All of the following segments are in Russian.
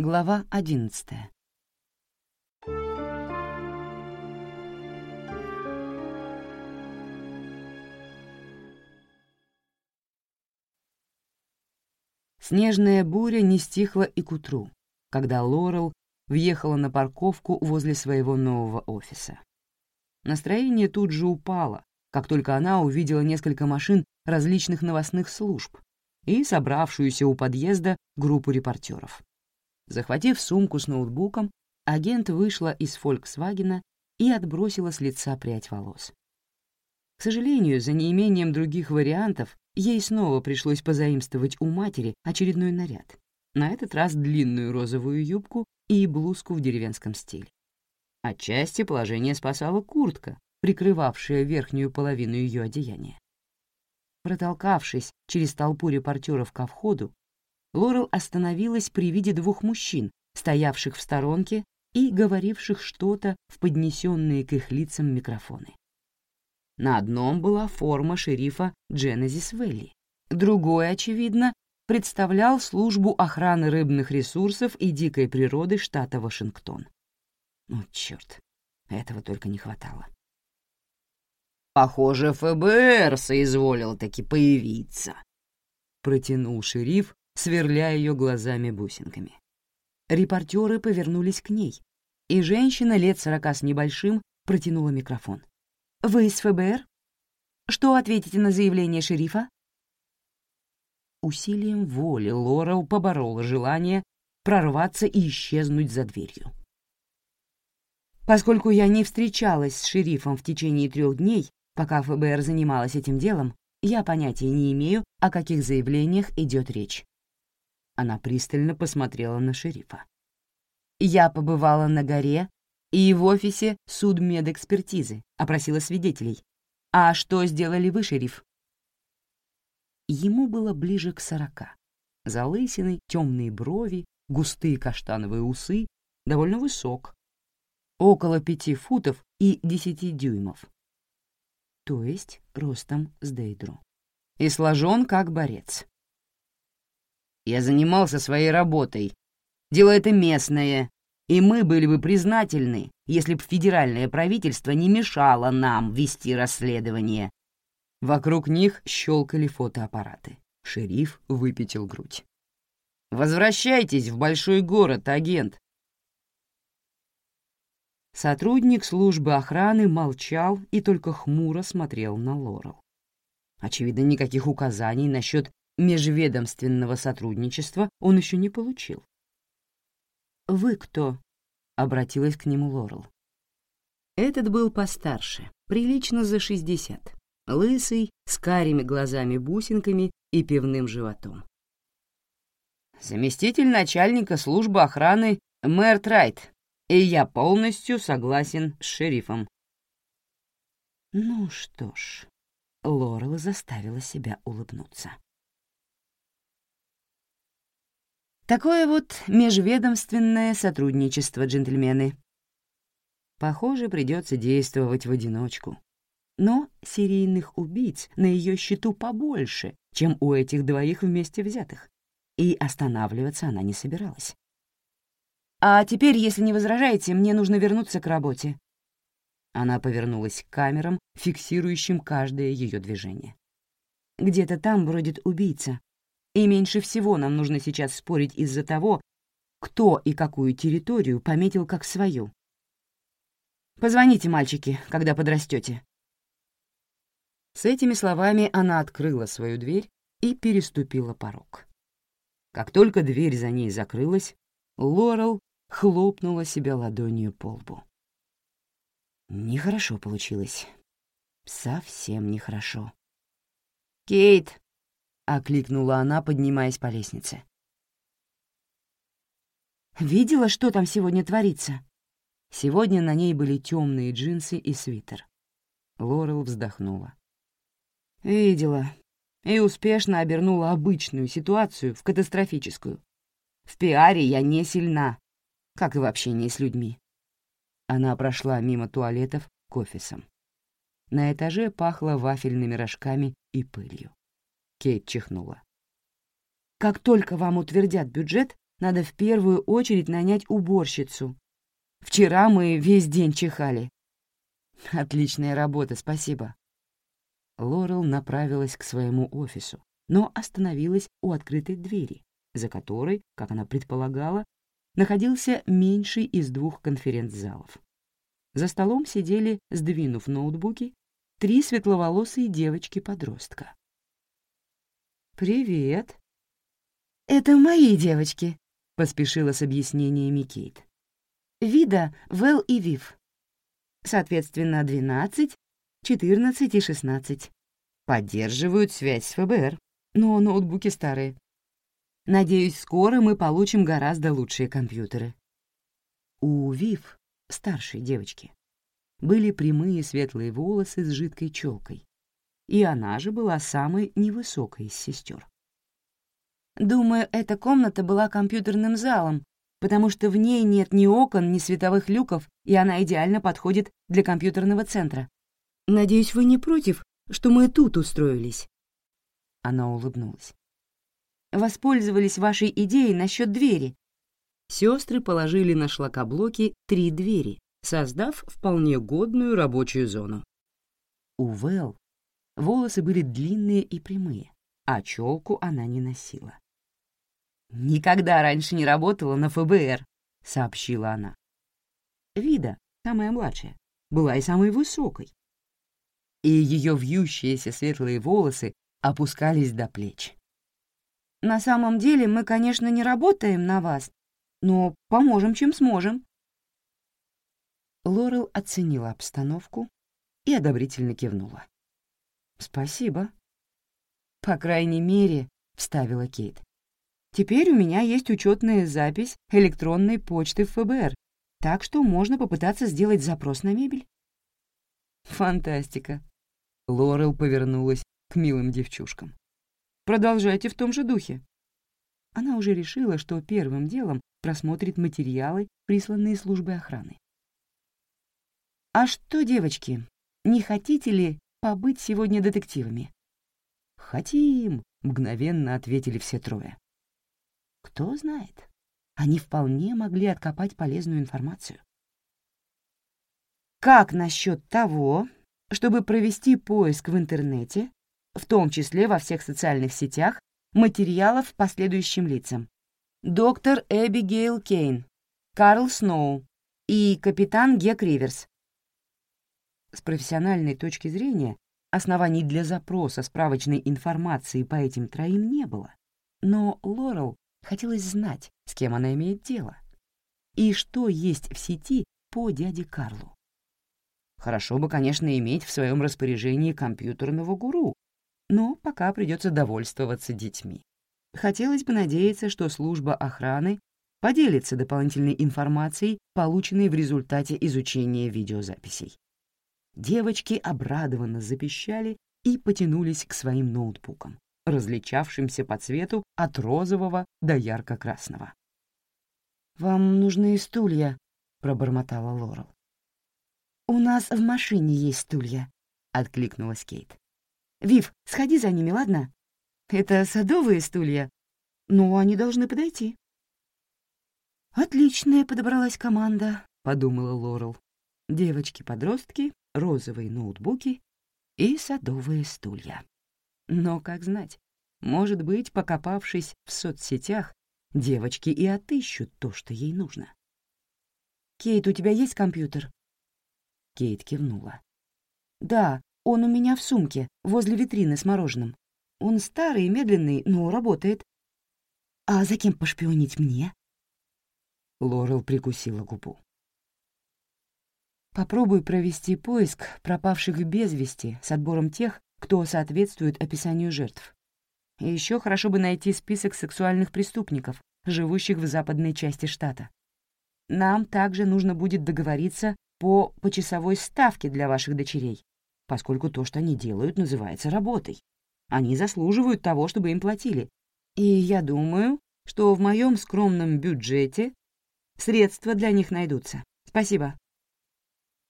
Глава одиннадцатая. Снежная буря не стихла и к утру, когда Лорел въехала на парковку возле своего нового офиса. Настроение тут же упало, как только она увидела несколько машин различных новостных служб и собравшуюся у подъезда группу репортеров. Захватив сумку с ноутбуком, агент вышла из «Фольксвагена» и отбросила с лица прядь волос. К сожалению, за неимением других вариантов, ей снова пришлось позаимствовать у матери очередной наряд. На этот раз длинную розовую юбку и блузку в деревенском стиле. Отчасти положение спасала куртка, прикрывавшая верхнюю половину ее одеяния. Протолкавшись через толпу репортеров ко входу, Лорел остановилась при виде двух мужчин, стоявших в сторонке и говоривших что-то в поднесенные к их лицам микрофоны. На одном была форма шерифа Дженезис Велли, другой, очевидно, представлял службу охраны рыбных ресурсов и дикой природы штата Вашингтон. Ну, черт, этого только не хватало. «Похоже, ФБР соизволил таки появиться», — протянул шериф, сверляя ее глазами-бусинками. Репортеры повернулись к ней, и женщина лет сорока с небольшим протянула микрофон. «Вы из ФБР? Что ответите на заявление шерифа?» Усилием воли Лорел поборола желание прорваться и исчезнуть за дверью. Поскольку я не встречалась с шерифом в течение трех дней, пока ФБР занималась этим делом, я понятия не имею, о каких заявлениях идет речь. Она пристально посмотрела на шерифа. Я побывала на горе и в офисе судмедэкспертизы, опросила свидетелей. А что сделали вы, шериф? Ему было ближе к сорока. Залысины, темные брови, густые каштановые усы, довольно высок, около пяти футов и десяти дюймов, то есть ростом с Дейдру, и сложен как борец. Я занимался своей работой. Дело это местное, и мы были бы признательны, если бы федеральное правительство не мешало нам вести расследование. Вокруг них щелкали фотоаппараты. Шериф выпятил грудь. «Возвращайтесь в большой город, агент. Сотрудник службы охраны молчал и только хмуро смотрел на Лорел. Очевидно, никаких указаний насчет межведомственного сотрудничества он еще не получил. «Вы кто?» — обратилась к нему Лорел. Этот был постарше, прилично за шестьдесят, лысый, с карими глазами-бусинками и пивным животом. «Заместитель начальника службы охраны мэр Трайт», и я полностью согласен с шерифом. Ну что ж, Лорел заставила себя улыбнуться. Такое вот межведомственное сотрудничество, джентльмены. Похоже, придется действовать в одиночку. Но серийных убийц на ее счету побольше, чем у этих двоих вместе взятых, и останавливаться она не собиралась. «А теперь, если не возражаете, мне нужно вернуться к работе». Она повернулась к камерам, фиксирующим каждое ее движение. «Где-то там бродит убийца, и меньше всего нам нужно сейчас спорить из-за того, кто и какую территорию пометил как свою. Позвоните, мальчики, когда подрастете. С этими словами она открыла свою дверь и переступила порог. Как только дверь за ней закрылась, Лорел хлопнула себя ладонью по лбу. Нехорошо получилось. Совсем нехорошо. «Кейт!» — окликнула она, поднимаясь по лестнице. «Видела, что там сегодня творится?» Сегодня на ней были темные джинсы и свитер. Лорел вздохнула. «Видела. И успешно обернула обычную ситуацию в катастрофическую. В пиаре я не сильна, как и в общении с людьми. Она прошла мимо туалетов к офисам. На этаже пахло вафельными рожками и пылью. Кейт чихнула. «Как только вам утвердят бюджет, надо в первую очередь нанять уборщицу. Вчера мы весь день чихали. Отличная работа, спасибо. Лорел направилась к своему офису, но остановилась у открытой двери, за которой, как она предполагала, находился меньший из двух конференц-залов. За столом сидели, сдвинув ноутбуки, три светловолосые девочки-подростка. «Привет!» «Это мои девочки», — поспешила с объяснениями Кейт. «Вида, Вэл и Вив. Соответственно, 12, 14 и 16. Поддерживают связь с ФБР, но ноутбуки старые. Надеюсь, скоро мы получим гораздо лучшие компьютеры. У Вив, старшей девочки, были прямые светлые волосы с жидкой челкой, и она же была самой невысокой из сестер. Думаю, эта комната была компьютерным залом, потому что в ней нет ни окон, ни световых люков, и она идеально подходит для компьютерного центра. Надеюсь, вы не против, что мы тут устроились?» Она улыбнулась. «Воспользовались вашей идеей насчет двери». Сестры положили на шлакоблоки три двери, создав вполне годную рабочую зону. У Вэл волосы были длинные и прямые, а челку она не носила. «Никогда раньше не работала на ФБР», — сообщила она. Вида, самая младшая, была и самой высокой. И ее вьющиеся светлые волосы опускались до плеч. «На самом деле мы, конечно, не работаем на вас, но поможем, чем сможем». Лорел оценила обстановку и одобрительно кивнула. «Спасибо». «По крайней мере», — вставила Кейт, Теперь у меня есть учетная запись электронной почты ФБР, так что можно попытаться сделать запрос на мебель. Фантастика. Лорел повернулась к милым девчушкам. Продолжайте в том же духе. Она уже решила, что первым делом просмотрит материалы, присланные службой охраны. «А что, девочки, не хотите ли побыть сегодня детективами?» «Хотим», — мгновенно ответили все трое. Кто знает, они вполне могли откопать полезную информацию. Как насчет того, чтобы провести поиск в интернете, в том числе во всех социальных сетях, материалов по следующим лицам? Доктор Эбигейл Кейн, Карл Сноу и капитан Гек Риверс. С профессиональной точки зрения оснований для запроса справочной информации по этим троим не было, но Лорел Хотелось знать, с кем она имеет дело. И что есть в сети по дяде Карлу. Хорошо бы, конечно, иметь в своем распоряжении компьютерного гуру, но пока придется довольствоваться детьми. Хотелось бы надеяться, что служба охраны поделится дополнительной информацией, полученной в результате изучения видеозаписей. Девочки обрадованно запищали и потянулись к своим ноутбукам различавшимся по цвету от розового до ярко-красного. «Вам нужны стулья», — пробормотала Лорел. «У нас в машине есть стулья», — откликнулась Кейт. «Вив, сходи за ними, ладно? Это садовые стулья, но они должны подойти». «Отличная подобралась команда», — подумала Лорел. «Девочки-подростки, розовые ноутбуки и садовые стулья». Но, как знать, может быть, покопавшись в соцсетях, девочки и отыщут то, что ей нужно. «Кейт, у тебя есть компьютер?» Кейт кивнула. «Да, он у меня в сумке, возле витрины с мороженым. Он старый и медленный, но работает». «А за кем пошпионить мне?» Лорел прикусила губу. «Попробуй провести поиск пропавших без вести с отбором тех, кто соответствует описанию жертв. Еще хорошо бы найти список сексуальных преступников, живущих в западной части штата. Нам также нужно будет договориться по почасовой ставке для ваших дочерей, поскольку то, что они делают, называется работой. Они заслуживают того, чтобы им платили. И я думаю, что в моем скромном бюджете средства для них найдутся. Спасибо.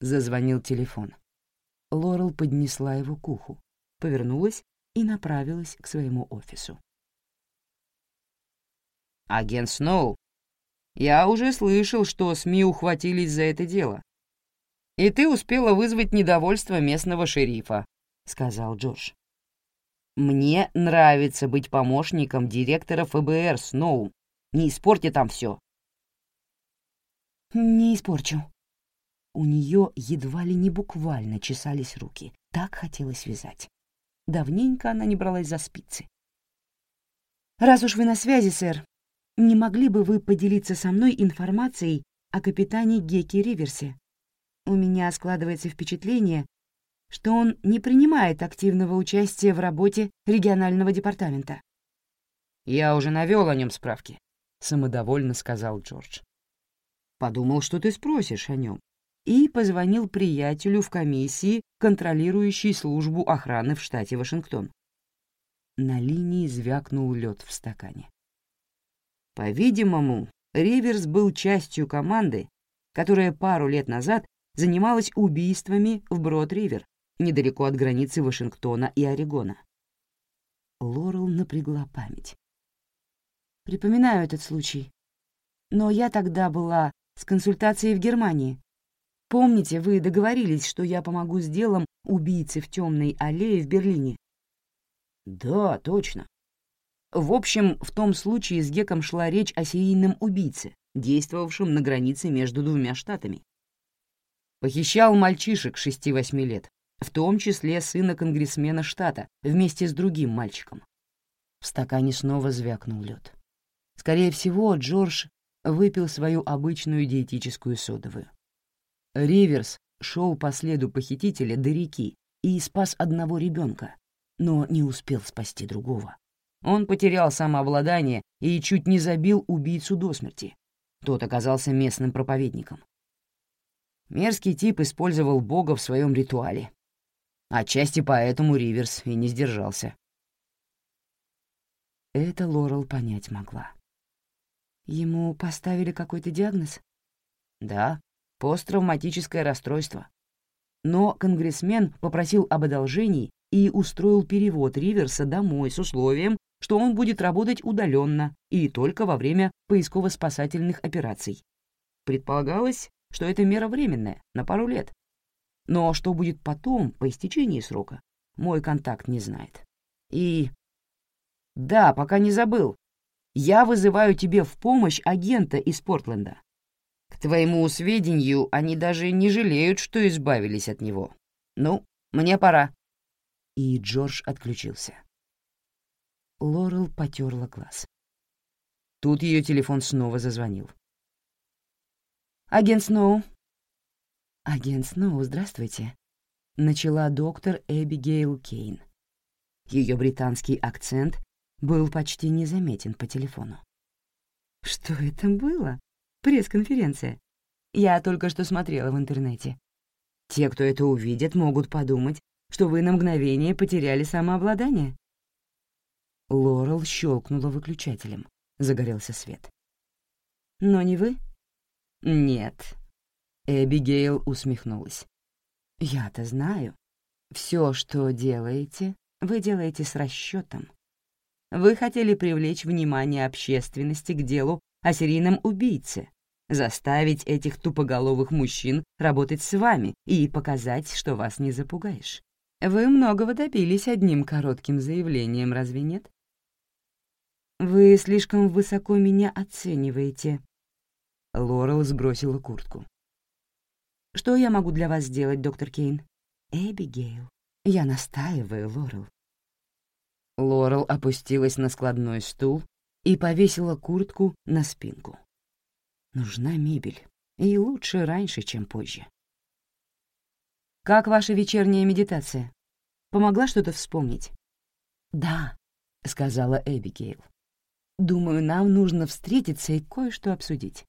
Зазвонил телефон. Лорел поднесла его к уху повернулась и направилась к своему офису. Агент Сноу, я уже слышал, что СМИ ухватились за это дело. И ты успела вызвать недовольство местного шерифа, — сказал Джордж. Мне нравится быть помощником директора ФБР Сноу. Не испорти там все. Не испорчу. У нее едва ли не буквально чесались руки. Так хотелось вязать. Давненько она не бралась за спицы. «Раз уж вы на связи, сэр, не могли бы вы поделиться со мной информацией о капитане Геки Риверсе? У меня складывается впечатление, что он не принимает активного участия в работе регионального департамента. «Я уже навел о нем справки», — самодовольно сказал Джордж. «Подумал, что ты спросишь о нем, и позвонил приятелю в комиссии, контролирующей службу охраны в штате Вашингтон. На линии звякнул лед в стакане. По-видимому, Риверс был частью команды, которая пару лет назад занималась убийствами в Брод-Ривер, недалеко от границы Вашингтона и Орегона. Лорел напрягла память. Припоминаю этот случай. Но я тогда была с консультацией в Германии. Помните, вы договорились, что я помогу с делом убийцы в темной аллее в Берлине? Да, точно. В общем, в том случае с Геком шла речь о серийном убийце, действовавшем на границе между двумя штатами. Похищал мальчишек 6-8 лет, в том числе сына конгрессмена штата, вместе с другим мальчиком. В стакане снова звякнул лед. Скорее всего, Джордж выпил свою обычную диетическую содовую. Риверс шел по следу похитителя до реки и спас одного ребенка, но не успел спасти другого. Он потерял самообладание и чуть не забил убийцу до смерти. Тот оказался местным проповедником. Мерзкий тип использовал Бога в своем ритуале. Отчасти поэтому Риверс и не сдержался. Это Лорел понять могла. Ему поставили какой-то диагноз? Да, посттравматическое расстройство. Но конгрессмен попросил об одолжении и устроил перевод Риверса домой с условием, что он будет работать удаленно и только во время поисково-спасательных операций. Предполагалось, что это мера временная, на пару лет. Но что будет потом, по истечении срока, мой контакт не знает. И... Да, пока не забыл. Я вызываю тебе в помощь агента из Портленда. К твоему сведению, они даже не жалеют, что избавились от него. Ну, мне пора. И Джордж отключился. Лорел потерла глаз. Тут ее телефон снова зазвонил. «Агент Сноу». «Агент Сноу, здравствуйте», — начала доктор Эбигейл Кейн. Ее британский акцент был почти незаметен по телефону. «Что это было? Пресс-конференция. Я только что смотрела в интернете. Те, кто это увидит, могут подумать, что вы на мгновение потеряли самообладание. Лорел щелкнула выключателем. Загорелся свет. «Но не вы?» «Нет». Эбигейл усмехнулась. «Я-то знаю. Все, что делаете, вы делаете с расчетом. Вы хотели привлечь внимание общественности к делу о серийном убийце, заставить этих тупоголовых мужчин работать с вами и показать, что вас не запугаешь. Вы многого добились одним коротким заявлением, разве нет? «Вы слишком высоко меня оцениваете». Лорел сбросила куртку. «Что я могу для вас сделать, доктор Кейн?» «Эбигейл, я настаиваю, Лорел». Лорел опустилась на складной стул и повесила куртку на спинку. Нужна мебель, и лучше раньше, чем позже. «Как ваша вечерняя медитация? Помогла что-то вспомнить?» «Да», — сказала Эбигейл. Думаю, нам нужно встретиться и кое-что обсудить.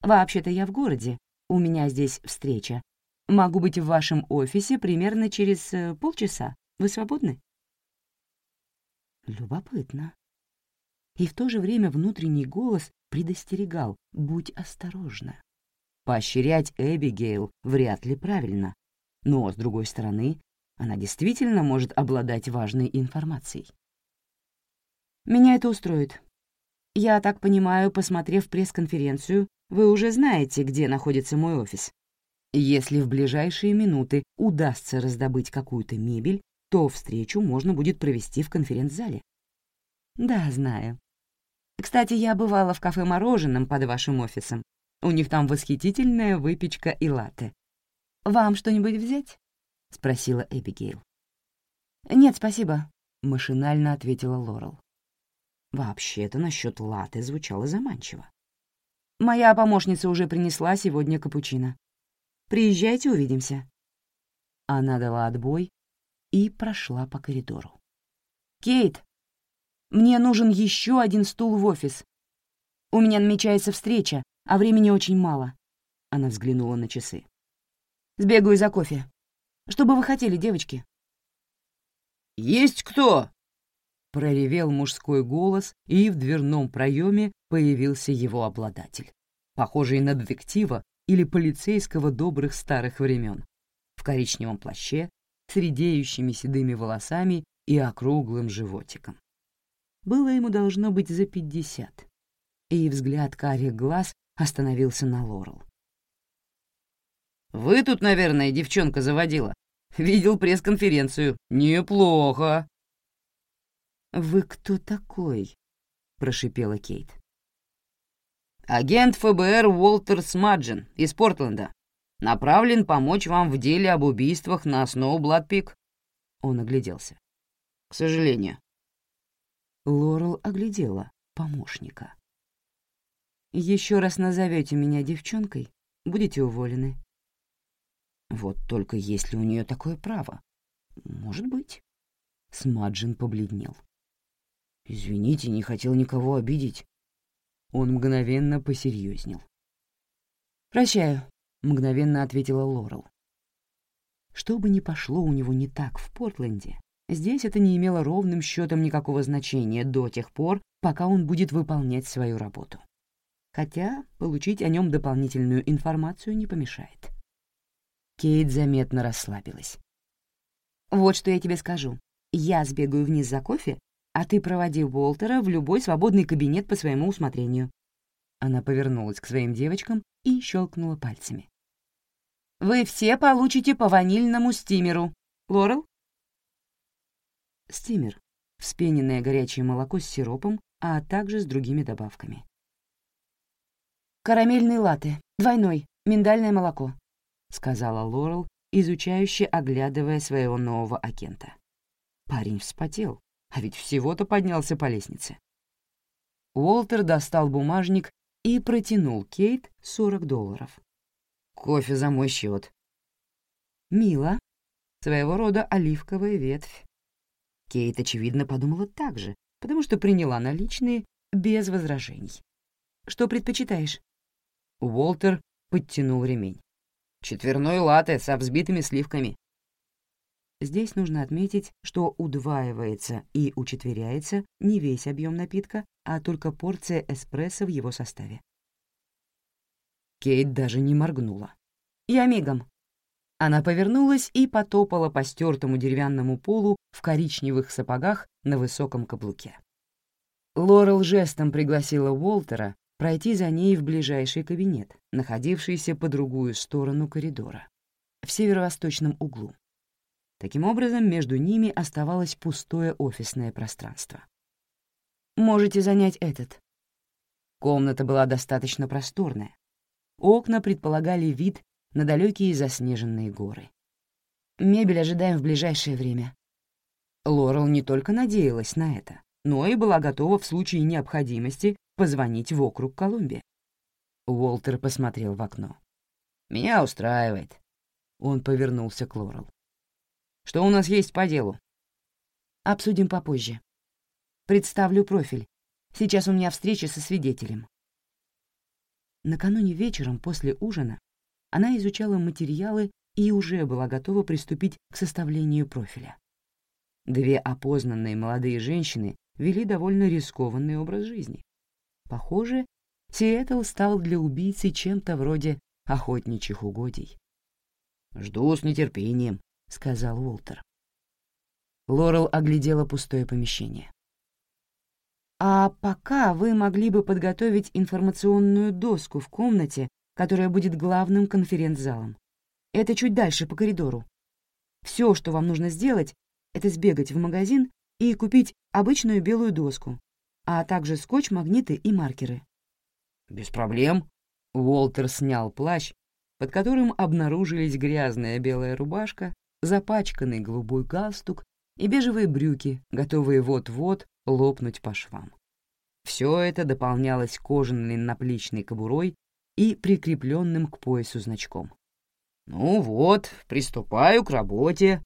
Вообще-то я в городе, у меня здесь встреча. Могу быть в вашем офисе примерно через э, полчаса. Вы свободны? Любопытно. И в то же время внутренний голос предостерегал «Будь осторожна». Поощрять Эбигейл вряд ли правильно. Но, с другой стороны, она действительно может обладать важной информацией. «Меня это устроит», Я так понимаю, посмотрев пресс-конференцию, вы уже знаете, где находится мой офис. Если в ближайшие минуты удастся раздобыть какую-то мебель, то встречу можно будет провести в конференц-зале. Да, знаю. Кстати, я бывала в кафе «Мороженом» под вашим офисом. У них там восхитительная выпечка и латте. Вам что-нибудь взять? — спросила Эбигейл. «Нет, спасибо», — машинально ответила Лорел. Вообще-то насчет латы звучало заманчиво. «Моя помощница уже принесла сегодня капучино. Приезжайте, увидимся». Она дала отбой и прошла по коридору. «Кейт, мне нужен еще один стул в офис. У меня намечается встреча, а времени очень мало». Она взглянула на часы. «Сбегаю за кофе. Что бы вы хотели, девочки?» «Есть кто?» — проревел мужской голос, и в дверном проеме появился его обладатель, похожий на детектива или полицейского добрых старых времен, в коричневом плаще, с редеющими седыми волосами и округлым животиком. Было ему должно быть за пятьдесят, и взгляд карих глаз остановился на Лорел. «Вы тут, наверное, девчонка заводила. Видел пресс-конференцию. Неплохо». «Вы кто такой?» — прошипела Кейт. «Агент ФБР Уолтер Смаджин из Портленда. Направлен помочь вам в деле об убийствах на Сноублад-Пик». Он огляделся. «К сожалению». Лорел оглядела помощника. Еще раз назовете меня девчонкой, будете уволены. Вот только есть ли у нее такое право? Может быть. Смаджин побледнел. «Извините, не хотел никого обидеть». Он мгновенно посерьезнел. «Прощаю», — мгновенно ответила Лорел. Что бы ни пошло у него не так в Портленде, здесь это не имело ровным счетом никакого значения до тех пор, пока он будет выполнять свою работу. Хотя получить о нем дополнительную информацию не помешает. Кейт заметно расслабилась. «Вот что я тебе скажу. Я сбегаю вниз за кофе, а ты проводи Уолтера в любой свободный кабинет по своему усмотрению». Она повернулась к своим девочкам и щелкнула пальцами. «Вы все получите по ванильному стимеру. Лорел?» Стимер — вспененное горячее молоко с сиропом, а также с другими добавками. «Карамельный латте, двойной, миндальное молоко», — сказала Лорел, изучающе оглядывая своего нового агента. Парень вспотел, а ведь всего-то поднялся по лестнице. Уолтер достал бумажник и протянул Кейт 40 долларов. «Кофе за мой счет. «Мило. Своего рода оливковая ветвь». Кейт, очевидно, подумала так же, потому что приняла наличные без возражений. «Что предпочитаешь?» Уолтер подтянул ремень. Четверной латте со взбитыми сливками. Здесь нужно отметить, что удваивается и учетверяется не весь объем напитка, а только порция эспрессо в его составе. Кейт даже не моргнула. «Я мигом». Она повернулась и потопала по стертому деревянному полу в коричневых сапогах на высоком каблуке. Лорел жестом пригласила Уолтера пройти за ней в ближайший кабинет, находившийся по другую сторону коридора, в северо-восточном углу. Таким образом, между ними оставалось пустое офисное пространство. «Можете занять этот». Комната была достаточно просторная. Окна предполагали вид на далекие заснеженные горы. Мебель ожидаем в ближайшее время. Лорел не только надеялась на это, но и была готова в случае необходимости позвонить в округ Колумбия. Уолтер посмотрел в окно. «Меня устраивает». Он повернулся к Лорел. «Что у нас есть по делу?» «Обсудим попозже. Представлю профиль. Сейчас у меня встреча со свидетелем». Накануне вечером после ужина она изучала материалы и уже была готова приступить к составлению профиля. Две опознанные молодые женщины вели довольно рискованный образ жизни. Похоже, Сиэтл стал для убийцы чем-то вроде охотничьих угодий. «Жду с нетерпением», — сказал Уолтер. Лорел оглядела пустое помещение. А пока вы могли бы подготовить информационную доску в комнате, которая будет главным конференц-залом. Это чуть дальше по коридору. Все, что вам нужно сделать, это сбегать в магазин и купить обычную белую доску, а также скотч, магниты и маркеры. «Без проблем». Уолтер снял плащ, под которым обнаружились грязная белая рубашка, запачканный голубой галстук и бежевые брюки, готовые вот-вот лопнуть по швам. Все это дополнялось кожаной наплечной кобурой и прикрепленным к поясу значком. «Ну вот, приступаю к работе»,